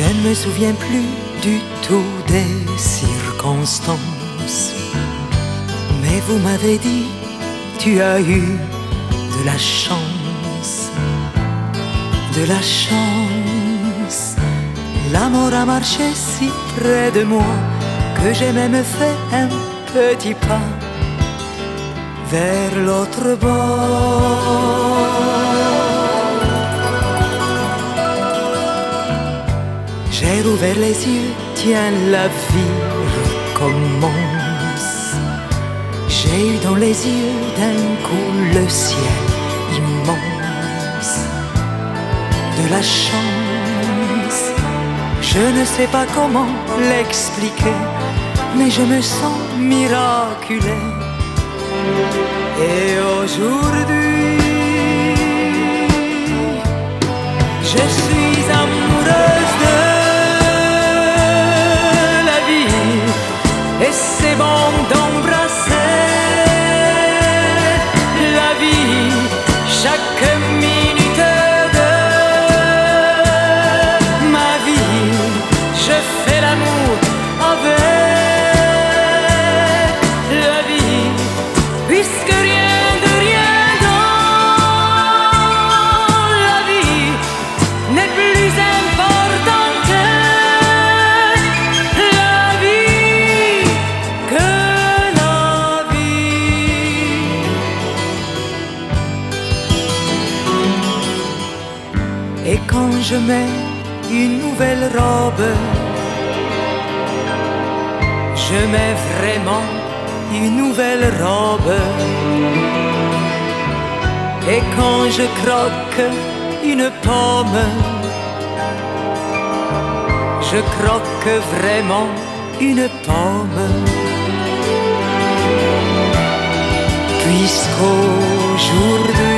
me souviens plus du tout des circonstances. Mais vous m'avez dit, tu as eu de la chance, de la chance. L'amour a marché si près de moi que j'ai même fait un petit pas vers l'autre bord. J'ai rouvert les yeux, tiens, la vie recommence. J'ai eu dans les yeux d'un coup le ciel immense, de la chance. Je ne sais pas comment l'expliquer, mais je me sens miraculé. Et aujourd'hui, je suis amoureuse Et quand je mets une nouvelle robe, je mets vraiment une nouvelle robe. Et quand je croque une pomme, je croque vraiment une pomme. Puisqu'aujourd'hui,